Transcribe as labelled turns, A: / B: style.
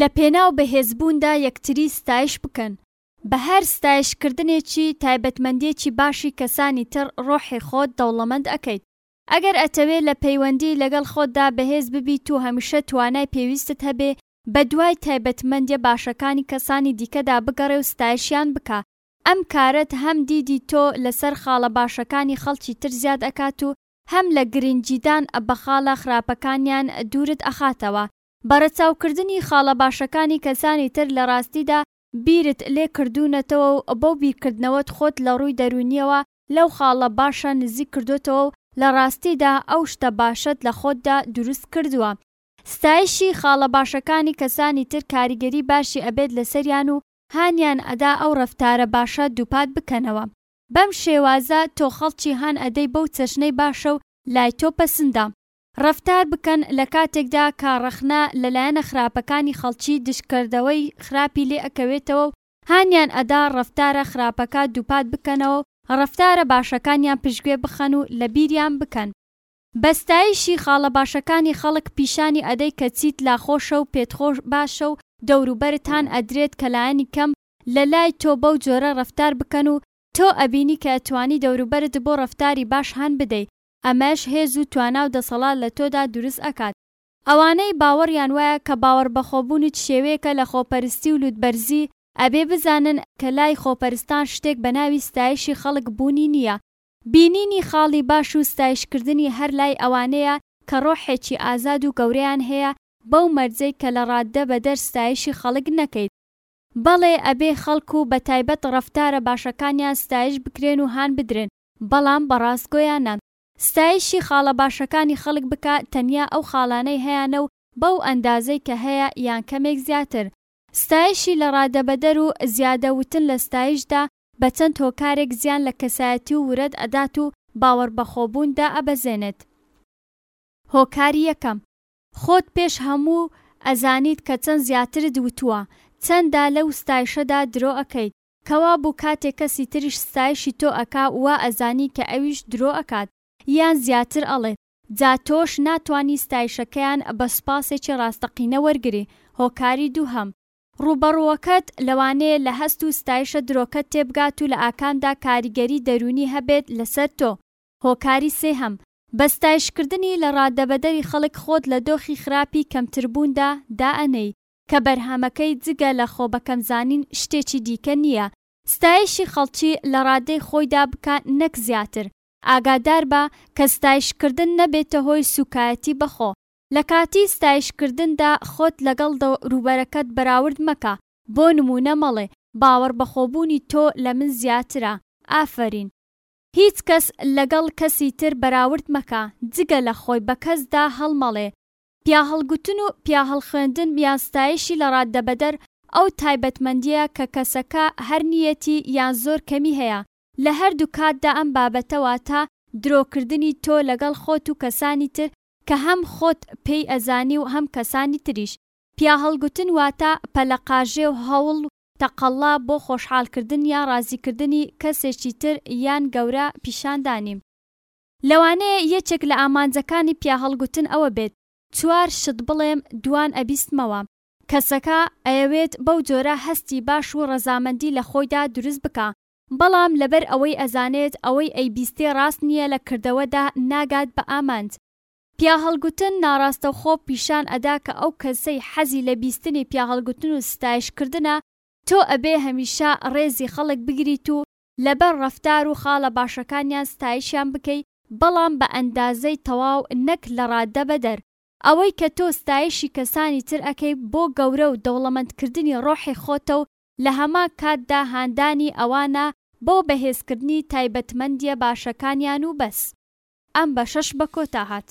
A: لە پێناو بەهێزبووندا یەکتری ستایش بکەن. بە هەر ستایش کردنێکی تایبەتمەندیەکی باشی کەسانی تر ڕۆحی خۆت دەوڵەمەند ئەکەیت. ئەگەر ئەتەوێ لە پەیوەندی لەگەڵ خۆتدا بەهێز ببیت و هەمیشە توانای پێویستت هەبێ بە دوای تایبەتمەندیە باشەکانی کەسانی دیکەدا بگەڕێ و ستایشیان بکە. ئەم کارەت هەم دیدی تۆ لەسەر خاڵە باشەکانی خەڵکی تر زیاد ئەکات و هەم لە گرنگیدان بە خاڵە خراپەکانیان دوورت ئەخاتەوە بە رەچاوکردنی خاڵە باشەکانی کەسانی تر لە راستیدا بیرت لێ کردوونەتەوە و بەو بیرکردنەوەت خۆت لە رووی دەروونییەوە لەو خاڵە باشە نزیک کردۆتەوە و لە راستیدا ئەو شتە باشەت لە خۆتدا دروست کردووە. ستایشی خاڵە باشەکانی کەسانی تر کاریگەری باشی ئەبێت لەسەریان و هانیان ئەدا ئەو رەفتارە باشە دووپات بکەنەوە. بەم شێوازە تۆ خەڵکی هان ئەدەی بەو چەشنەی باشە و لای تۆ پەسندە ڕەفتار بکەن لە کاتێکدا کە ڕەخنە لە لایەنە خراپەکانی خەڵکی دژکردەوەی خراپی لێ ئەکەوێتەوە و هانیان ئەدا ڕەفتارە خراپەکە دووپات بکەنەوە و ڕەفتارە باشەکانیان پشتگوێ بخەن و لە بیریان بکەن. بە ستایشی خاڵە باشەکانی خەڵک پیشانی ئەدەی کە چیت لا خۆشە و پێت خۆش باشە و دەوروبەرت هان ئەدرێت کە لایەنی کەم لە لای تۆ بەو جۆرە ڕەفتار بکەن و تۆ ئەبینی کە ئەتوانی دەوروبەرت بۆ ڕەفتاری باش هان بدەی ئەمەش هێز و توانا و دەسەڵات لە تۆدا دروست ئەکات. ئەوانەی باوەڕیان وایە کە باوەڕبەخۆبوونت شێوەیەکە لە خۆپەرستی و لوتبەرزی ئەبێ بزانن کە لای خۆپەرستان شتێک بە ناوی ستایشی خەڵک بوونی نییە بینینی خاڵی باش و ستایشکردنی هەر لای ئەوانەیە کە ڕۆحێکی ئازاد و گەورەیان هەیە بەو مەرجەی کە لە ڕاددە بەدەر ستایشی خەڵک نەکەیت. بەڵێ ئەبێ خەڵک و بە تایبەت ڕەفتارە باشەکانیان ستایش بکرێن و هان بدرێن بەڵام بە ڕاستگۆیانە ستایشی خاڵە باشەکانی خەڵک بکە تەنیا ئەو خاڵانەی هەیانە و بەو ئەندازەی کە هەیە یان کەمێک زیاتر ستایشی لە ڕادەبەدەر و زیادە وتن لە ستایشدا بە چەند هۆکارێک زیان لە کەسایەتی و ورەت ئەدات و باوەڕبەخۆبوون دائەبەزێنێت هۆکاری یەکەم. خۆت پێش هەموو ئەزانیت کە چەند زیاترت وتووە، چەندە لەو ستایشەدا درۆ ئەکەیت، کەوا بوو کاتێ کەسی تریش ستایشی تۆ ئەکا وا ئەزانی کە ئەویش درۆ ئەکات یان زیاتر ئەڵێت، جا تۆش ناتوانی ستایشەکەیان بە سوپاسێکی ڕاستەقینە وەرگری، هۆکاری دووهەم، ڕووبەڕووەکەت لەوانەیە لە هەست و ستایشە درۆکەت تێبگات و لە ئاکامدا کاریگەری دەروونی هەبێت لەسەر تۆ، هۆکاری سێهەم، بە ستایشکردنی لە ڕادەبەدەری خەڵک خۆت لە دۆخی خراپی کەمتربووندا دائەنێی، کە بەرهەمەکەی جگە لە خۆبەکەمزانین شتێکی دیکە نییە. ستایشی خەڵکی لە ڕادەی خۆیدا بکە نەک زیاتر. ئاگاداربە کە ستایشکردن نەبێتە هۆی سووکایەتی بەخۆ. لە کاتی ستایشکردندا خۆت لەگەڵ دەوروبەرەکەت بەراورد مەکە، بۆ نموونە مەڵێ، باوەڕبەخۆبوونی تۆ لە من زیاترە. ئافەرین. هیچ کەس لەگەڵ کەسی تر بەراورد مەکە جگە لە خۆی بە کەسدا هەڵمەڵێ پیاهەڵگوتن و پیاهەڵخوێندن یان ستایشی لە ڕاددەبەدەر ئەو تایبەتمەندییە کە کەسەکە هەر نییەتی یان زۆر کەمی هەیە لە هەردوو کاتدا ئەم بابەتە واتە درۆکردنی تۆ لەگەڵ خۆت و کەسانی تر کە هەم خۆت پێی ئەزانی و هەم کەسانی تریش پیاهەڵگوتن واتە پەلەقاژێ و هەوڵ تەقەللا بۆ خۆشحاڵ کردن یا ڕازی کردنی کەسێکی تر یان گەورە پیشان دانی. لەوانەیە یەکێک لە ئامانجەکانی پیاهەڵگوتن ئەوە بێت چوار شت بڵێم دووان ئەبیستمەوە. کەسەکە ئەیەوێت بەو جۆرە هەستی باش و ڕەزامەندی لە خۆیدا دروست بکا بەڵام لەبەر ئەوەی ئەزانێت ئەوەی ئەیبیستێ ڕاست نییە لە کردەوەدا ناگات بە ئامانج. پیاهەڵگوتن ناڕاستەوخۆ پیشان ئەدا کە ئەو کەسەی حەزی لە بیستنی پیاهەڵگوتن و ستایش کردنە، تۆ ئەبێ هەمیشە ڕێزی خەڵک بگریت و لەبەر ڕەفتار و خاڵە باشەکانیان ستایشیان بکەی بەڵام بە ئەندازەی تەواو نەک لە ڕاددە بەدەر. ئەوەی کە تۆ ستایشی کەسانی تر ئەکەی بۆ گەورە و دەوڵەمەند کردنی ڕۆحی خۆتە و لەهەمان کاتدا هاندانی ئەوانە بۆ بەهێزکردنی تایبەتمەندییە باشەکانیان و بەس. ئەم بەشەش بە کۆتا هات.